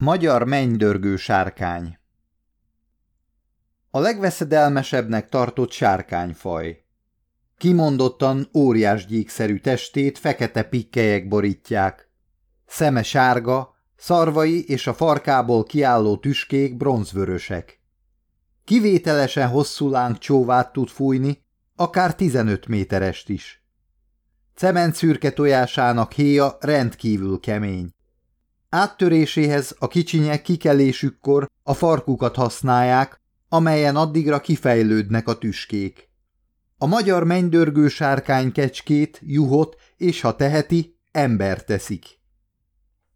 Magyar mennydörgő sárkány A legveszedelmesebbnek tartott sárkányfaj. Kimondottan óriás gyíkszerű testét fekete pikkelyek borítják. Szeme sárga, szarvai és a farkából kiálló tüskék bronzvörösek. Kivételesen hosszú láng csóvát tud fújni, akár 15 méterest is. Cement szürke tojásának héja rendkívül kemény. Áttöréséhez a kicsinyek kikelésükkor a farkukat használják, amelyen addigra kifejlődnek a tüskék. A magyar mennydörgő sárkány kecskét, juhot és, ha teheti, ember teszik.